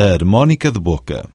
a harmônica de boca.